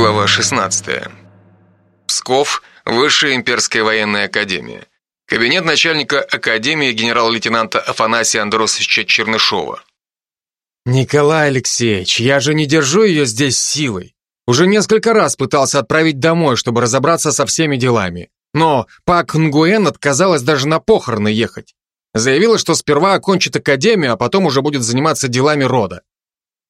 Глава 16. Псков, Высшая имперская военная академия. Кабинет начальника академии генерал-лейтенанта Афанасия Андросовича Чернышова. «Николай Алексеевич, я же не держу ее здесь силой. Уже несколько раз пытался отправить домой, чтобы разобраться со всеми делами. Но Пак Нгуэн отказалась даже на похороны ехать. Заявила, что сперва окончит академию, а потом уже будет заниматься делами рода.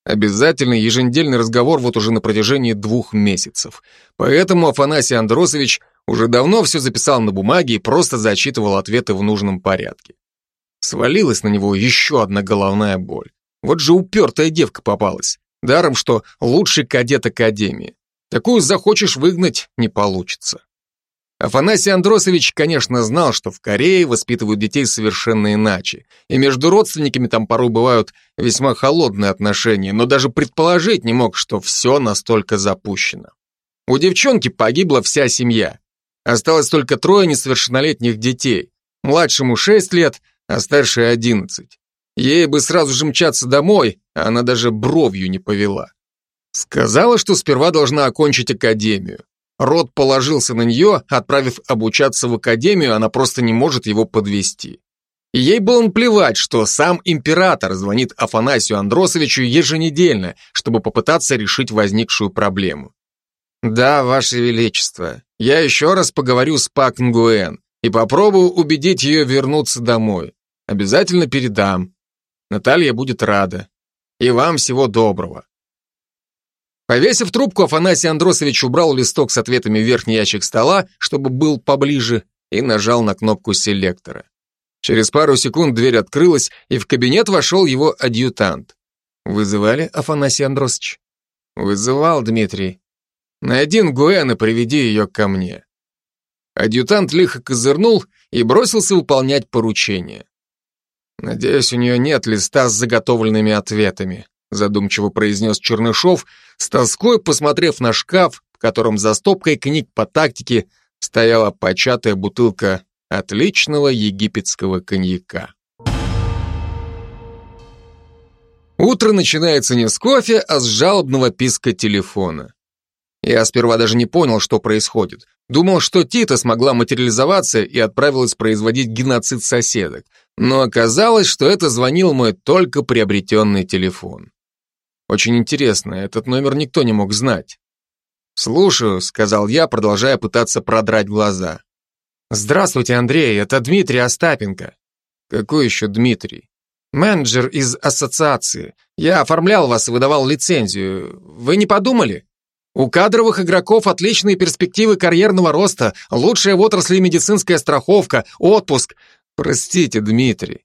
Обязательный еженедельный разговор вот уже на протяжении двух месяцев. Поэтому Афанасий Андросович уже давно все записал на бумаге и просто зачитывал ответы в нужном порядке. Свалилась на него еще одна головная боль. Вот же упертая девка попалась. Даром, что лучший кадет Академии. Такую захочешь выгнать, не получится. Афанасий Андросович, конечно, знал, что в Корее воспитывают детей совершенно иначе, и между родственниками там порой бывают весьма холодные отношения, но даже предположить не мог, что все настолько запущено. У девчонки погибла вся семья. Осталось только трое несовершеннолетних детей. Младшему 6 лет, а старшей 11. Ей бы сразу же мчаться домой, а она даже бровью не повела. Сказала, что сперва должна окончить академию. Род положился на нее, отправив обучаться в академию, она просто не может его подвести. ей было плевать, что сам император звонит Афанасию Андросовичу еженедельно, чтобы попытаться решить возникшую проблему. «Да, Ваше Величество, я еще раз поговорю с Пак Нгуэн и попробую убедить ее вернуться домой. Обязательно передам. Наталья будет рада. И вам всего доброго». Повесив трубку, Афанасий Андросович убрал листок с ответами в верхний ящик стола, чтобы был поближе, и нажал на кнопку селектора. Через пару секунд дверь открылась, и в кабинет вошел его адъютант. «Вызывали, Афанасий Андросович?» «Вызывал, Дмитрий. Найди Нгуэн и приведи ее ко мне». Адъютант лихо козырнул и бросился выполнять поручение. «Надеюсь, у нее нет листа с заготовленными ответами», задумчиво произнес Чернышов, с тоской посмотрев на шкаф, в котором за стопкой книг по тактике стояла початая бутылка отличного египетского коньяка. Утро начинается не с кофе, а с жалобного писка телефона. Я сперва даже не понял, что происходит. Думал, что Тита смогла материализоваться и отправилась производить геноцид соседок. Но оказалось, что это звонил мой только приобретенный телефон. Очень интересно, этот номер никто не мог знать. «Слушаю», — сказал я, продолжая пытаться продрать глаза. «Здравствуйте, Андрей, это Дмитрий Остапенко». «Какой еще Дмитрий?» «Менеджер из ассоциации. Я оформлял вас и выдавал лицензию. Вы не подумали? У кадровых игроков отличные перспективы карьерного роста, лучшая в отрасли медицинская страховка, отпуск. Простите, Дмитрий,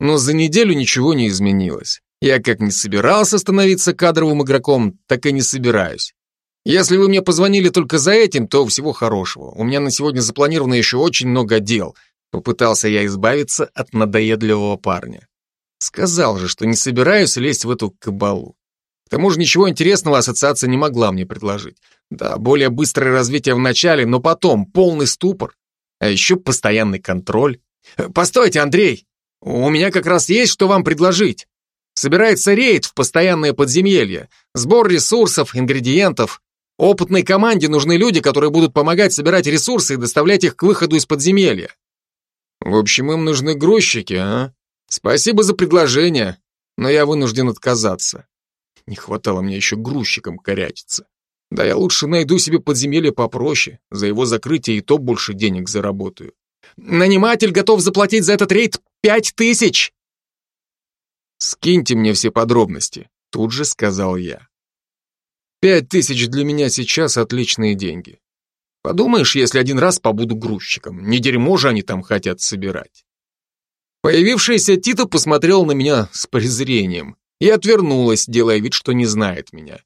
но за неделю ничего не изменилось. Я как не собирался становиться кадровым игроком, так и не собираюсь. Если вы мне позвонили только за этим, то всего хорошего. У меня на сегодня запланировано еще очень много дел. Попытался я избавиться от надоедливого парня. Сказал же, что не собираюсь лезть в эту кабалу. К тому же ничего интересного ассоциация не могла мне предложить. Да, более быстрое развитие в начале, но потом полный ступор. А еще постоянный контроль. Постойте, Андрей, у меня как раз есть что вам предложить. Собирается рейд в постоянное подземелье, сбор ресурсов, ингредиентов. Опытной команде нужны люди, которые будут помогать собирать ресурсы и доставлять их к выходу из подземелья. В общем, им нужны грузчики, а? Спасибо за предложение, но я вынужден отказаться. Не хватало мне еще грузчиком корячиться. Да я лучше найду себе подземелье попроще, за его закрытие и то больше денег заработаю. Наниматель готов заплатить за этот рейд пять тысяч. «Скиньте мне все подробности», — тут же сказал я. «Пять тысяч для меня сейчас отличные деньги. Подумаешь, если один раз побуду грузчиком, не дерьмо же они там хотят собирать». Появившаяся Тита посмотрел на меня с презрением и отвернулась, делая вид, что не знает меня.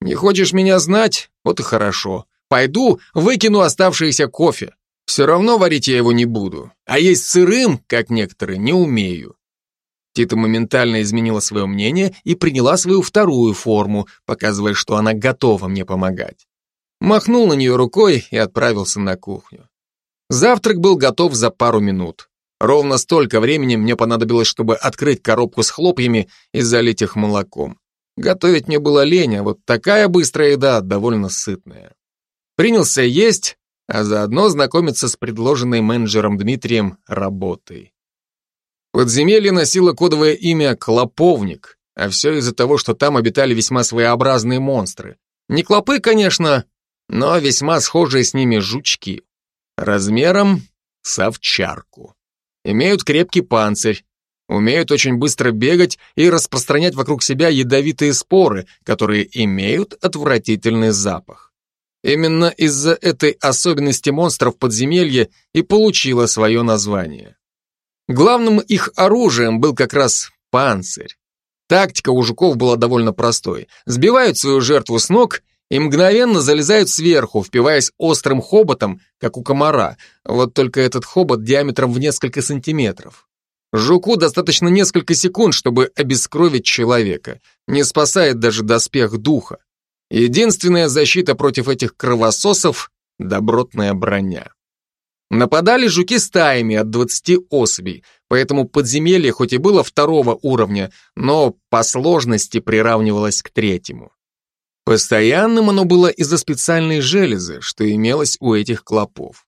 «Не хочешь меня знать? Вот и хорошо. Пойду, выкину оставшееся кофе. Все равно варить я его не буду. А есть сырым, как некоторые, не умею. Тита моментально изменила свое мнение и приняла свою вторую форму, показывая, что она готова мне помогать. Махнул на нее рукой и отправился на кухню. Завтрак был готов за пару минут. Ровно столько времени мне понадобилось, чтобы открыть коробку с хлопьями и залить их молоком. Готовить мне было лень, а вот такая быстрая еда довольно сытная. Принялся есть, а заодно знакомиться с предложенной менеджером Дмитрием работой. Подземелье носило кодовое имя «Клоповник», а все из-за того, что там обитали весьма своеобразные монстры. Не клопы, конечно, но весьма схожие с ними жучки. Размером с овчарку. Имеют крепкий панцирь, умеют очень быстро бегать и распространять вокруг себя ядовитые споры, которые имеют отвратительный запах. Именно из-за этой особенности монстров подземелья и получило свое название. Главным их оружием был как раз панцирь. Тактика у жуков была довольно простой. Сбивают свою жертву с ног и мгновенно залезают сверху, впиваясь острым хоботом, как у комара, вот только этот хобот диаметром в несколько сантиметров. Жуку достаточно несколько секунд, чтобы обескровить человека. Не спасает даже доспех духа. Единственная защита против этих кровососов — добротная броня. Нападали жуки стаями от 20 особей, поэтому подземелье хоть и было второго уровня, но по сложности приравнивалось к третьему. Постоянным оно было из-за специальной железы, что имелось у этих клопов.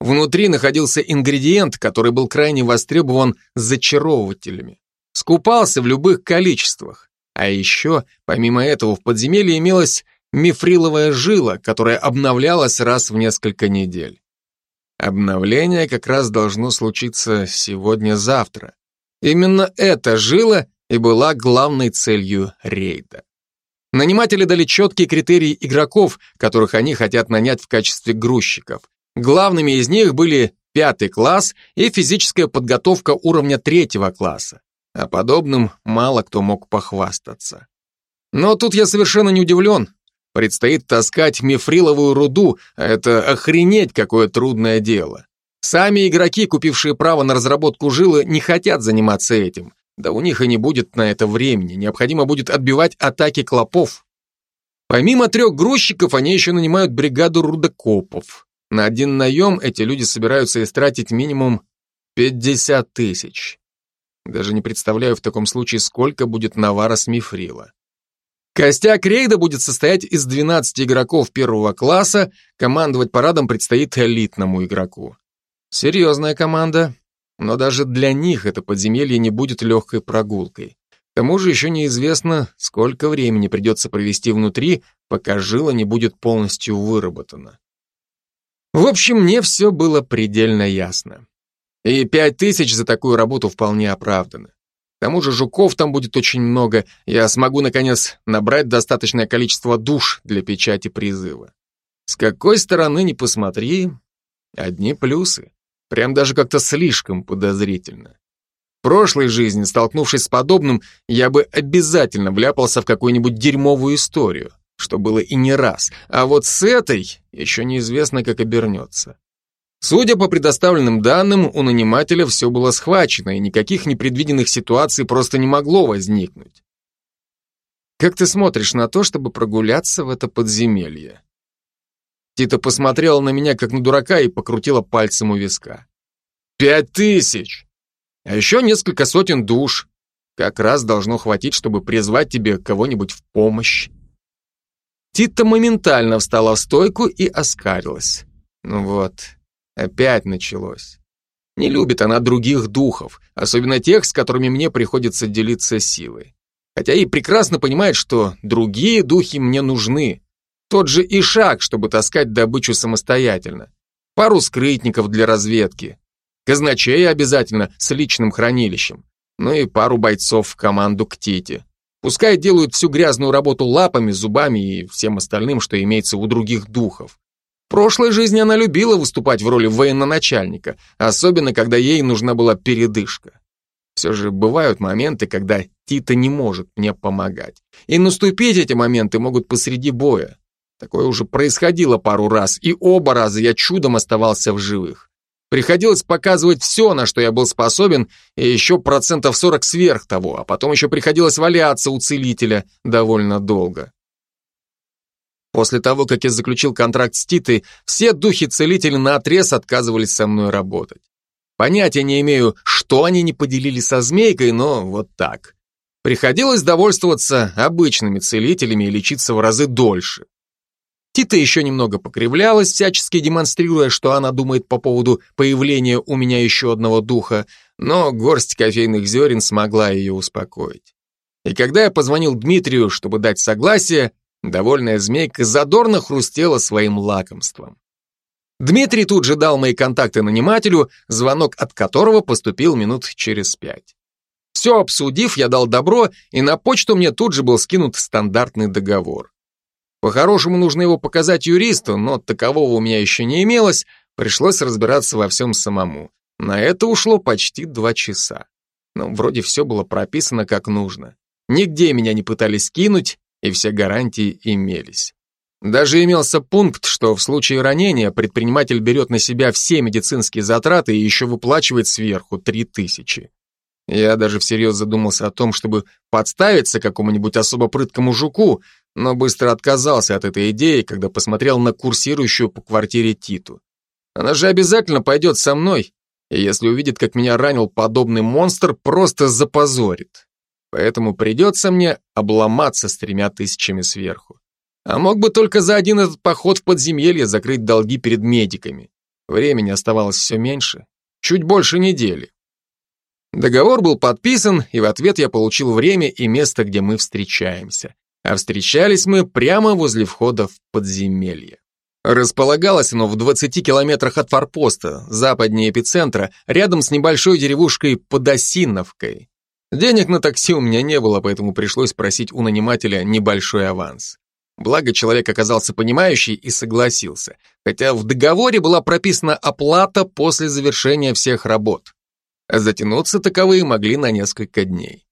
Внутри находился ингредиент, который был крайне востребован зачаровывателями. Скупался в любых количествах. А еще, помимо этого, в подземелье имелась мифриловая жила, которая обновлялась раз в несколько недель. Обновление как раз должно случиться сегодня-завтра. Именно эта жила и была главной целью рейда. Наниматели дали четкие критерии игроков, которых они хотят нанять в качестве грузчиков. Главными из них были пятый класс и физическая подготовка уровня третьего класса. А подобным мало кто мог похвастаться. Но тут я совершенно не удивлен. Предстоит таскать мифриловую руду, а это охренеть какое трудное дело. Сами игроки, купившие право на разработку жилы, не хотят заниматься этим. Да у них и не будет на это времени, необходимо будет отбивать атаки клопов. Помимо трех грузчиков, они еще нанимают бригаду рудокопов. На один наем эти люди собираются истратить минимум 50 тысяч. Даже не представляю в таком случае, сколько будет навара с мифрила. Костяк рейда будет состоять из 12 игроков первого класса, командовать парадом предстоит элитному игроку. Серьезная команда, но даже для них это подземелье не будет легкой прогулкой. К тому же еще неизвестно, сколько времени придется провести внутри, пока жила не будет полностью выработана. В общем, мне все было предельно ясно. И пять тысяч за такую работу вполне оправдано. К тому же жуков там будет очень много, я смогу, наконец, набрать достаточное количество душ для печати призыва. С какой стороны ни посмотри, одни плюсы. Прям даже как-то слишком подозрительно. В прошлой жизни, столкнувшись с подобным, я бы обязательно вляпался в какую-нибудь дерьмовую историю, что было и не раз, а вот с этой еще неизвестно, как обернется. Судя по предоставленным данным, у нанимателя все было схвачено, и никаких непредвиденных ситуаций просто не могло возникнуть. Как ты смотришь на то, чтобы прогуляться в это подземелье? Тита посмотрела на меня, как на дурака, и покрутила пальцем у виска. Пять тысяч! А еще несколько сотен душ. Как раз должно хватить, чтобы призвать тебе кого-нибудь в помощь. Тита моментально встала в стойку и оскалилась. Ну вот, Опять началось. Не любит она других духов, особенно тех, с которыми мне приходится делиться силой. Хотя и прекрасно понимает, что другие духи мне нужны. Тот же и шаг, чтобы таскать добычу самостоятельно. Пару скрытников для разведки. Казначея обязательно с личным хранилищем. Ну и пару бойцов в команду к Тите. Пускай делают всю грязную работу лапами, зубами и всем остальным, что имеется у других духов прошлой жизни она любила выступать в роли военноначальника, особенно когда ей нужна была передышка. Все же бывают моменты, когда Тита не может мне помогать. И наступить эти моменты могут посреди боя. Такое уже происходило пару раз, и оба раза я чудом оставался в живых. Приходилось показывать все, на что я был способен, и еще процентов 40 сверх того, а потом еще приходилось валяться у целителя довольно долго. После того, как я заключил контракт с Титой, все духи-целители наотрез отказывались со мной работать. Понятия не имею, что они не поделили со змейкой, но вот так. Приходилось довольствоваться обычными целителями и лечиться в разы дольше. Тита еще немного покривлялась, всячески демонстрируя, что она думает по поводу появления у меня еще одного духа, но горсть кофейных зерен смогла ее успокоить. И когда я позвонил Дмитрию, чтобы дать согласие, довольная змейка задорно хрустела своим лакомством. Дмитрий тут же дал мои контакты нанимателю, звонок от которого поступил минут через пять. Все обсудив, я дал добро, и на почту мне тут же был скинут стандартный договор. По-хорошему нужно его показать юристу, но такового у меня еще не имелось, пришлось разбираться во всем самому. На это ушло почти два часа. Но вроде все было прописано как нужно. Нигде меня не пытались кинуть, и все гарантии имелись. Даже имелся пункт, что в случае ранения предприниматель берет на себя все медицинские затраты и еще выплачивает сверху три тысячи. Я даже всерьез задумался о том, чтобы подставиться какому-нибудь особо прыткому жуку, но быстро отказался от этой идеи, когда посмотрел на курсирующую по квартире Титу. Она же обязательно пойдет со мной, и если увидит, как меня ранил подобный монстр, просто запозорит. Поэтому придется мне обломаться с тремя тысячами сверху. А мог бы только за один этот поход в подземелье закрыть долги перед медиками. Времени оставалось все меньше, чуть больше недели. Договор был подписан, и в ответ я получил время и место, где мы встречаемся. А встречались мы прямо возле входа в подземелье. Располагалось оно в 20 километрах от форпоста, западнее эпицентра, рядом с небольшой деревушкой Подосиновкой. Денег на такси у меня не было, поэтому пришлось просить у нанимателя небольшой аванс. Благо, человек оказался понимающий и согласился, хотя в договоре была прописана оплата после завершения всех работ а затянуться таковые могли на несколько дней.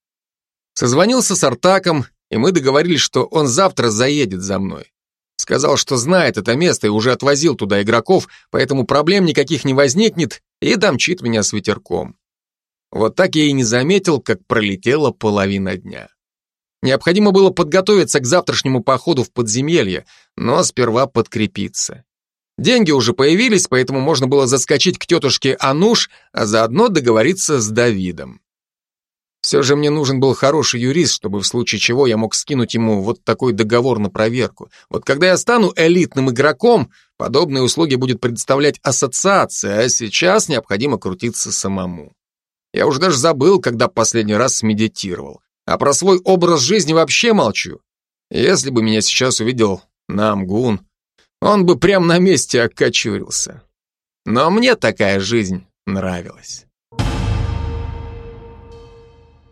Созвонился с Артаком, и мы договорились, что он завтра заедет за мной. Сказал, что знает это место и уже отвозил туда игроков, поэтому проблем никаких не возникнет, и домчит меня с ветерком. Вот так я и не заметил, как пролетела половина дня. Необходимо было подготовиться к завтрашнему походу в подземелье, но сперва подкрепиться. Деньги уже появились, поэтому можно было заскочить к тетушке Ануш, а заодно договориться с Давидом. Все же мне нужен был хороший юрист, чтобы в случае чего я мог скинуть ему вот такой договор на проверку. Вот когда я стану элитным игроком, подобные услуги будет предоставлять ассоциация, а сейчас необходимо крутиться самому. Я уже даже забыл, когда последний раз медитировал. А про свой образ жизни вообще молчу. Если бы меня сейчас увидел Намгун, он бы прямо на месте окочурился. Но мне такая жизнь нравилась.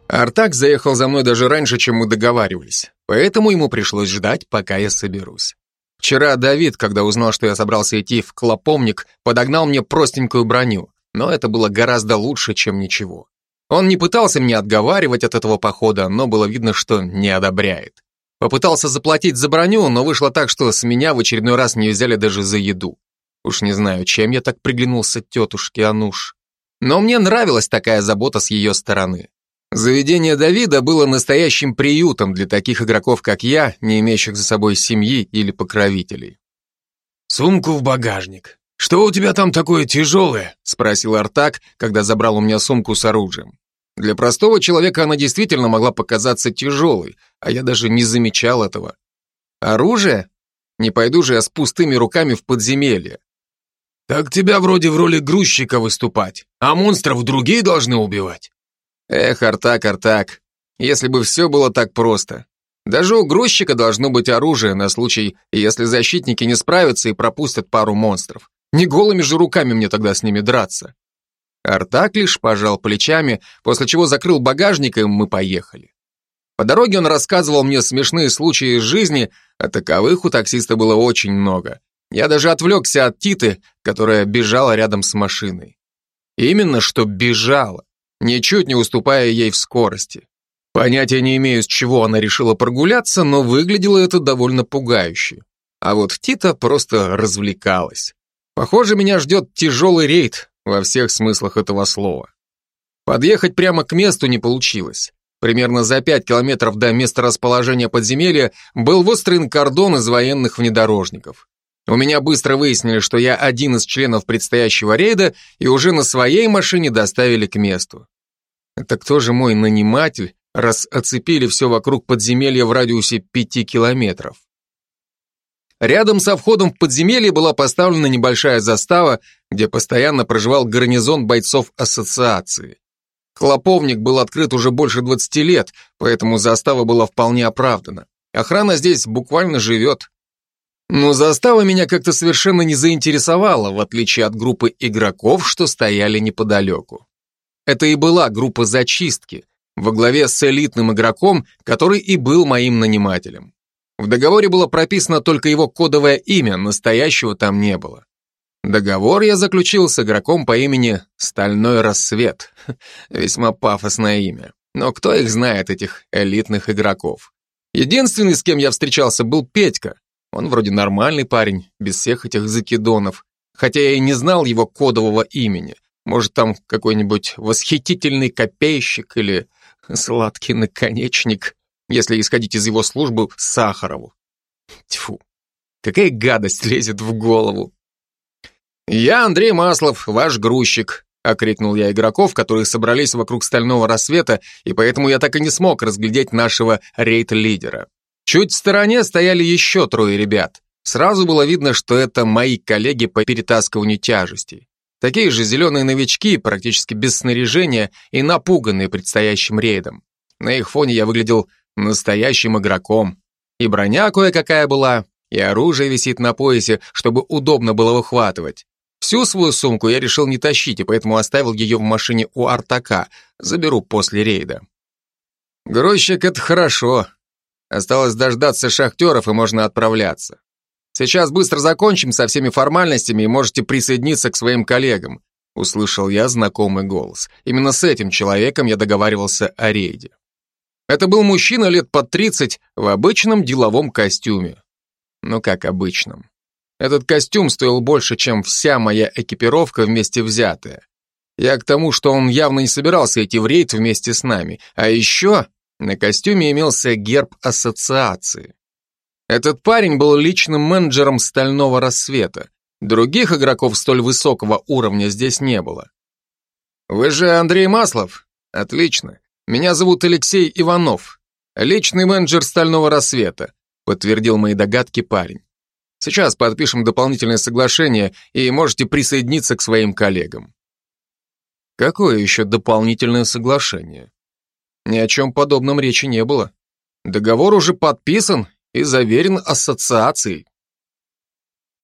Артак заехал за мной даже раньше, чем мы договаривались, поэтому ему пришлось ждать, пока я соберусь. Вчера Давид, когда узнал, что я собрался идти в клопомник, подогнал мне простенькую броню, но это было гораздо лучше, чем ничего. Он не пытался меня отговаривать от этого похода, но было видно, что не одобряет. Попытался заплатить за броню, но вышло так, что с меня в очередной раз не взяли даже за еду. Уж не знаю, чем я так приглянулся тетушке Ануш. Но мне нравилась такая забота с ее стороны. Заведение Давида было настоящим приютом для таких игроков, как я, не имеющих за собой семьи или покровителей. «Сумку в багажник. Что у тебя там такое тяжелое?» спросил Артак, когда забрал у меня сумку с оружием. Для простого человека она действительно могла показаться тяжелой, а я даже не замечал этого. Оружие? Не пойду же я с пустыми руками в подземелье. Так тебя вроде в роли грузчика выступать, а монстров другие должны убивать. Эх, Артак, Артак, если бы все было так просто. Даже у грузчика должно быть оружие на случай, если защитники не справятся и пропустят пару монстров. Не голыми же руками мне тогда с ними драться. Артак лишь пожал плечами, после чего закрыл багажник, и мы поехали. По дороге он рассказывал мне смешные случаи из жизни, а таковых у таксиста было очень много. Я даже отвлекся от Титы, которая бежала рядом с машиной. Именно что бежала, ничуть не уступая ей в скорости. Понятия не имею, с чего она решила прогуляться, но выглядело это довольно пугающе. А вот Тита просто развлекалась. Похоже, меня ждет тяжелый рейд, во всех смыслах этого слова. Подъехать прямо к месту не получилось. Примерно за пять километров до места расположения подземелья был выстроен кордон из военных внедорожников. У меня быстро выяснили, что я один из членов предстоящего рейда и уже на своей машине доставили к месту. Это кто же мой наниматель, раз оцепили все вокруг подземелья в радиусе пяти километров. Рядом со входом в подземелье была поставлена небольшая застава, где постоянно проживал гарнизон бойцов ассоциации. Клоповник был открыт уже больше 20 лет, поэтому застава была вполне оправдана. Охрана здесь буквально живет. Но застава меня как-то совершенно не заинтересовала, в отличие от группы игроков, что стояли неподалеку. Это и была группа зачистки, во главе с элитным игроком, который и был моим нанимателем. В договоре было прописано только его кодовое имя, настоящего там не было. Договор я заключил с игроком по имени Стальной Рассвет. Весьма пафосное имя. Но кто их знает, этих элитных игроков? Единственный, с кем я встречался, был Петька. Он вроде нормальный парень, без всех этих закидонов. Хотя я и не знал его кодового имени. Может, там какой-нибудь восхитительный копейщик или сладкий наконечник если исходить из его службы Сахарову. Тьфу, какая гадость лезет в голову. «Я Андрей Маслов, ваш грузчик», — окрикнул я игроков, которые собрались вокруг стального рассвета, и поэтому я так и не смог разглядеть нашего рейд-лидера. Чуть в стороне стояли еще трое ребят. Сразу было видно, что это мои коллеги по перетаскиванию тяжестей. Такие же зеленые новички, практически без снаряжения и напуганные предстоящим рейдом. На их фоне я выглядел настоящим игроком. И броня кое-какая была, и оружие висит на поясе, чтобы удобно было выхватывать. Всю свою сумку я решил не тащить, и поэтому оставил ее в машине у Артака, заберу после рейда. Грузчик — это хорошо. Осталось дождаться шахтеров, и можно отправляться. Сейчас быстро закончим со всеми формальностями, и можете присоединиться к своим коллегам. Услышал я знакомый голос. Именно с этим человеком я договаривался о рейде. Это был мужчина лет под 30 в обычном деловом костюме. Ну как обычном. Этот костюм стоил больше, чем вся моя экипировка вместе взятая. Я к тому, что он явно не собирался идти в рейд вместе с нами. А еще на костюме имелся герб ассоциации. Этот парень был личным менеджером Стального Рассвета. Других игроков столь высокого уровня здесь не было. «Вы же Андрей Маслов? Отлично. Меня зовут Алексей Иванов, личный менеджер Стального Рассвета, подтвердил мои догадки парень. Сейчас подпишем дополнительное соглашение и можете присоединиться к своим коллегам. Какое еще дополнительное соглашение? Ни о чем подобном речи не было. Договор уже подписан и заверен ассоциацией.